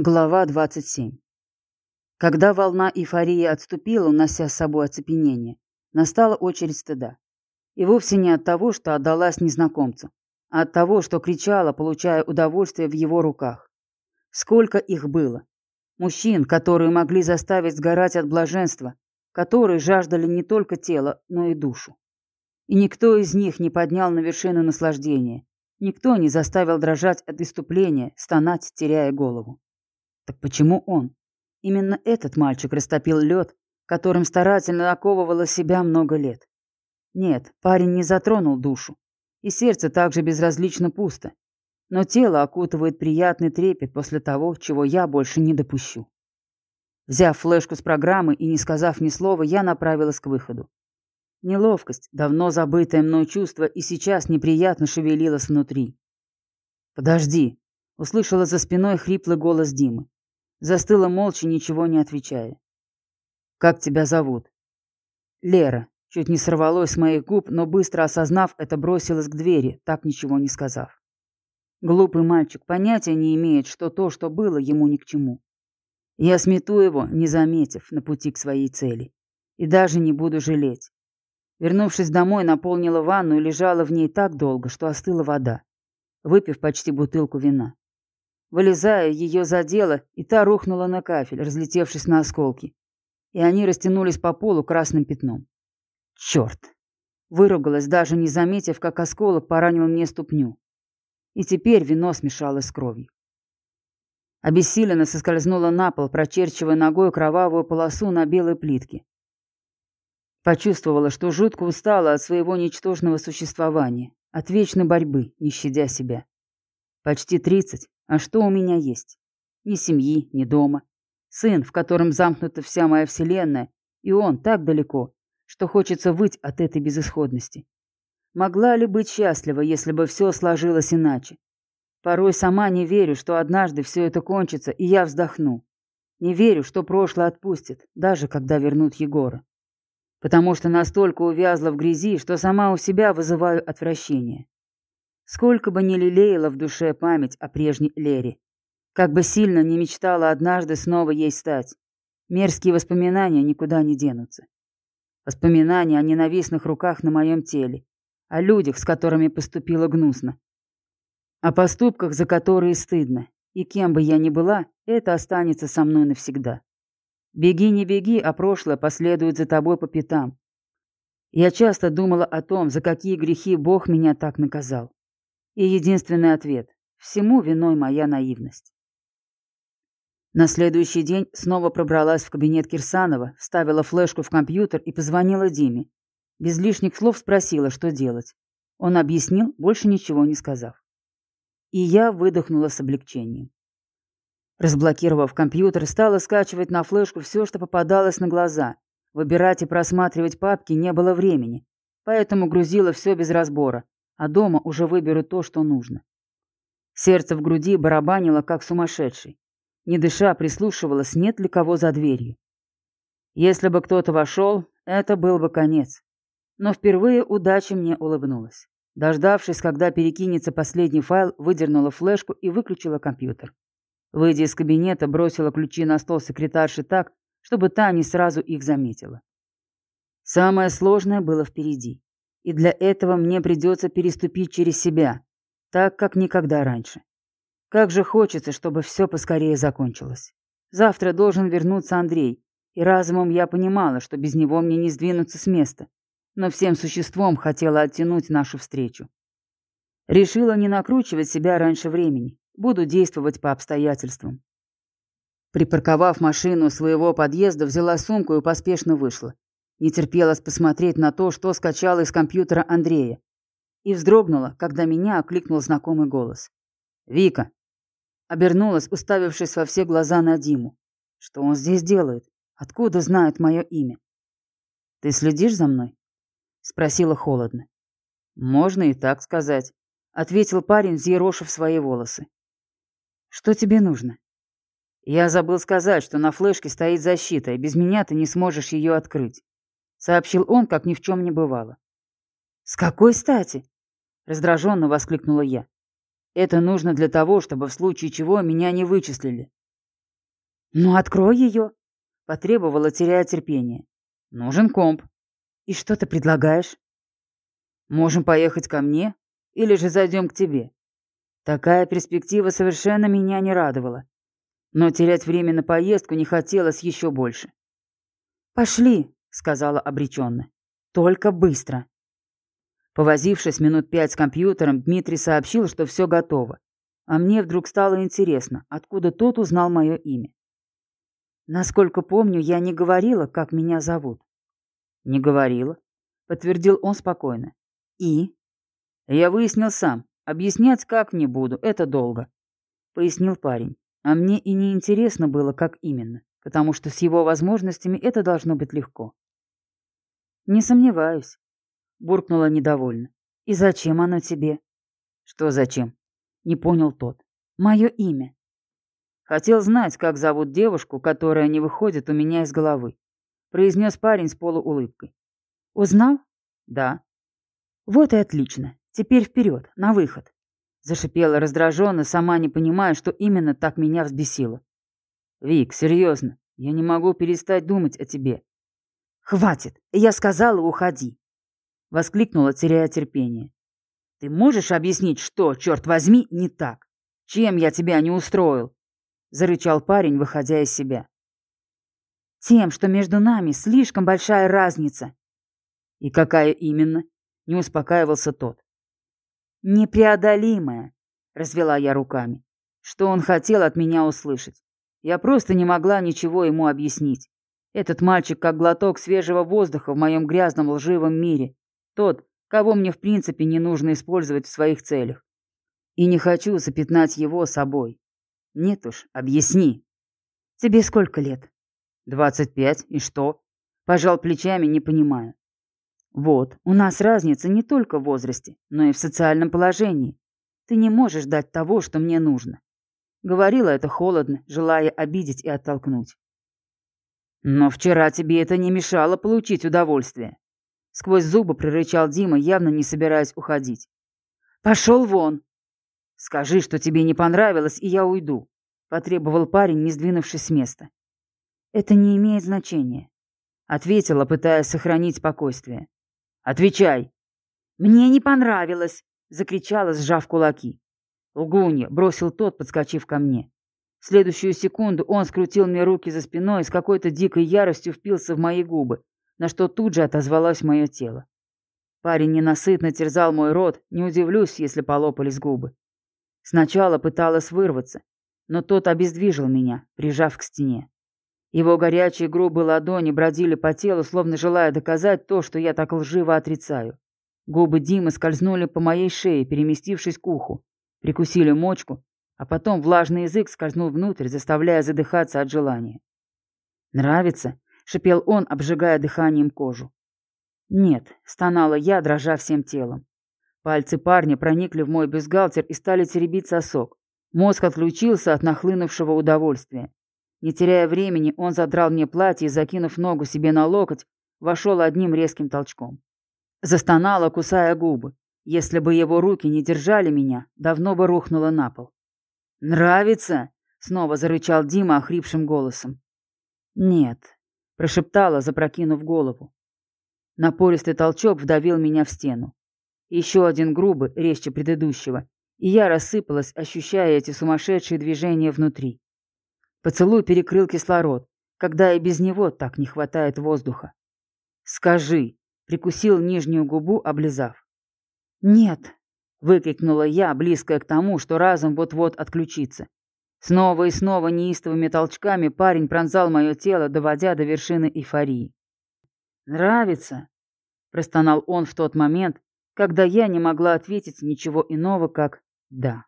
Глава 27. Когда волна эйфории отступила, унося с собой оцепенение, настала очередь стыда. И вовсе не от того, что отдалась незнакомцу, а от того, что кричала, получая удовольствие в его руках. Сколько их было. Мужчин, которые могли заставить сгорать от блаженства, которые жаждали не только тело, но и душу. И никто из них не поднял на вершину наслаждения, никто не заставил дрожать от иступления, стонать, теряя голову. Так почему он? Именно этот мальчик растопил лед, которым старательно оковывала себя много лет. Нет, парень не затронул душу, и сердце также безразлично пусто, но тело окутывает приятный трепет после того, чего я больше не допущу. Взяв флешку с программы и не сказав ни слова, я направилась к выходу. Неловкость, давно забытое мной чувство, и сейчас неприятно шевелилось внутри. «Подожди!» — услышала за спиной хриплый голос Димы. Застыла молча, ничего не отвечая. «Как тебя зовут?» «Лера». Чуть не сорвалось с моих губ, но быстро осознав это, бросилась к двери, так ничего не сказав. Глупый мальчик понятия не имеет, что то, что было, ему ни к чему. Я смету его, не заметив, на пути к своей цели. И даже не буду жалеть. Вернувшись домой, наполнила ванну и лежала в ней так долго, что остыла вода, выпив почти бутылку вина. Вылезая, ее задело, и та рухнула на кафель, разлетевшись на осколки. И они растянулись по полу красным пятном. Черт! Выругалась, даже не заметив, как осколок поранил мне ступню. И теперь вино смешалось с кровью. Обессиленно соскользнула на пол, прочерчивая ногой кровавую полосу на белой плитке. Почувствовала, что жутко устала от своего ничтожного существования, от вечной борьбы, не щадя себя. Почти тридцать, а что у меня есть? Ни семьи, ни дома. Сын, в котором замкнута вся моя вселенная, и он так далеко, что хочется выть от этой безысходности. Могла ли быть счастлива, если бы все сложилось иначе? Порой сама не верю, что однажды все это кончится, и я вздохну. Не верю, что прошлое отпустит, даже когда вернут Егора. Потому что настолько увязла в грязи, что сама у себя вызываю отвращение. Сколько бы ни лелеяла в душе память о прежней Лере, как бы сильно не мечтала однажды снова ей стать, мерзкие воспоминания никуда не денутся. Воспоминания о ненавистных руках на моем теле, о людях, с которыми поступила гнусно, о поступках, за которые стыдно, и кем бы я ни была, это останется со мной навсегда. Беги, не беги, а прошлое последует за тобой по пятам. Я часто думала о том, за какие грехи Бог меня так наказал. И единственный ответ – всему виной моя наивность. На следующий день снова пробралась в кабинет Кирсанова, вставила флешку в компьютер и позвонила Диме. Без лишних слов спросила, что делать. Он объяснил, больше ничего не сказав. И я выдохнула с облегчением. Разблокировав компьютер, стала скачивать на флешку все, что попадалось на глаза. Выбирать и просматривать папки не было времени, поэтому грузила все без разбора, а дома уже выберу то, что нужно. Сердце в груди барабанило, как сумасшедший. Не дыша, прислушивалась, нет ли кого за дверью. Если бы кто-то вошел, это был бы конец. Но впервые удача мне улыбнулась. Дождавшись, когда перекинется последний файл, выдернула флешку и выключила компьютер. Выйдя из кабинета, бросила ключи на стол секретарши так, чтобы та не сразу их заметила. Самое сложное было впереди и для этого мне придется переступить через себя, так как никогда раньше. Как же хочется, чтобы все поскорее закончилось. Завтра должен вернуться Андрей, и разумом я понимала, что без него мне не сдвинуться с места, но всем существом хотела оттянуть нашу встречу. Решила не накручивать себя раньше времени, буду действовать по обстоятельствам. Припарковав машину своего подъезда, взяла сумку и поспешно вышла. Не терпелось посмотреть на то, что скачало из компьютера Андрея. И вздрогнула, когда меня окликнул знакомый голос. «Вика!» Обернулась, уставившись во все глаза на Диму. «Что он здесь делает? Откуда знает мое имя?» «Ты следишь за мной?» Спросила холодно. «Можно и так сказать», — ответил парень, взъерошив свои волосы. «Что тебе нужно?» «Я забыл сказать, что на флешке стоит защита, и без меня ты не сможешь ее открыть сообщил он, как ни в чем не бывало. «С какой стати?» — раздраженно воскликнула я. «Это нужно для того, чтобы в случае чего меня не вычислили. «Ну, открой ее!» — потребовала, теряя терпение. «Нужен комп». «И что ты предлагаешь?» «Можем поехать ко мне или же зайдем к тебе». Такая перспектива совершенно меня не радовала. Но терять время на поездку не хотелось еще больше. «Пошли», — сказала обреченно. «Только быстро». Повозившись минут пять с компьютером, Дмитрий сообщил, что все готово. А мне вдруг стало интересно, откуда тот узнал мое имя. Насколько помню, я не говорила, как меня зовут. Не говорила, подтвердил он спокойно. И? Я выяснил сам. Объяснять как не буду, это долго. Пояснил парень. А мне и не интересно было, как именно, потому что с его возможностями это должно быть легко. Не сомневаюсь буркнула недовольно. «И зачем оно тебе?» «Что зачем?» Не понял тот. «Мое имя». «Хотел знать, как зовут девушку, которая не выходит у меня из головы», произнес парень с полуулыбкой. «Узнал?» «Да». «Вот и отлично. Теперь вперед, на выход», зашипела раздраженно, сама не понимая, что именно так меня взбесило. «Вик, серьезно, я не могу перестать думать о тебе». «Хватит, я сказала, уходи». — воскликнула, теряя терпение. «Ты можешь объяснить, что, черт возьми, не так? Чем я тебя не устроил?» — зарычал парень, выходя из себя. «Тем, что между нами слишком большая разница». «И какая именно?» — не успокаивался тот. «Непреодолимая», — развела я руками. Что он хотел от меня услышать? Я просто не могла ничего ему объяснить. Этот мальчик как глоток свежего воздуха в моем грязном лживом мире, тот, кого мне в принципе не нужно использовать в своих целях. И не хочу запятнать его собой. Нет уж, объясни. Тебе сколько лет? Двадцать пять, и что? Пожал плечами, не понимая. Вот, у нас разница не только в возрасте, но и в социальном положении. Ты не можешь дать того, что мне нужно. Говорила это холодно, желая обидеть и оттолкнуть. Но вчера тебе это не мешало получить удовольствие. Сквозь зубы прорычал Дима, явно не собираясь уходить. «Пошел вон!» «Скажи, что тебе не понравилось, и я уйду», — потребовал парень, не сдвинувшись с места. «Это не имеет значения», — ответила, пытаясь сохранить спокойствие. «Отвечай!» «Мне не понравилось!» — закричала, сжав кулаки. «Лгунья!» — бросил тот, подскочив ко мне. В следующую секунду он скрутил мне руки за спиной и с какой-то дикой яростью впился в мои губы, на что тут же отозвалось мое тело. Парень ненасытно терзал мой рот, не удивлюсь, если полопались губы. Сначала пыталась вырваться, но тот обездвижил меня, прижав к стене. Его горячие грубые ладони бродили по телу, словно желая доказать то, что я так лживо отрицаю. Губы Димы скользнули по моей шее, переместившись к уху, прикусили мочку, а потом влажный язык скользнул внутрь, заставляя задыхаться от желания. «Нравится?» шипел он, обжигая дыханием кожу. «Нет», — стонала я, дрожа всем телом. Пальцы парня проникли в мой бюстгальтер и стали теребить сосок. Мозг отключился от нахлынувшего удовольствия. Не теряя времени, он задрал мне платье и, закинув ногу себе на локоть, вошел одним резким толчком. Застонала, кусая губы. Если бы его руки не держали меня, давно бы рухнула на пол. «Нравится?» — снова зарычал Дима охрипшим голосом. «Нет», прошептала, запрокинув голову. Напористый толчок вдавил меня в стену. Еще один грубый, резче предыдущего, и я рассыпалась, ощущая эти сумасшедшие движения внутри. Поцелуй перекрыл кислород, когда и без него так не хватает воздуха. «Скажи!» — прикусил нижнюю губу, облизав. «Нет!» — выкрикнула я, близкая к тому, что разум вот-вот отключится. Снова и снова неистовыми толчками парень пронзал мое тело, доводя до вершины эйфории. «Нравится?» – простонал он в тот момент, когда я не могла ответить ничего иного, как «да».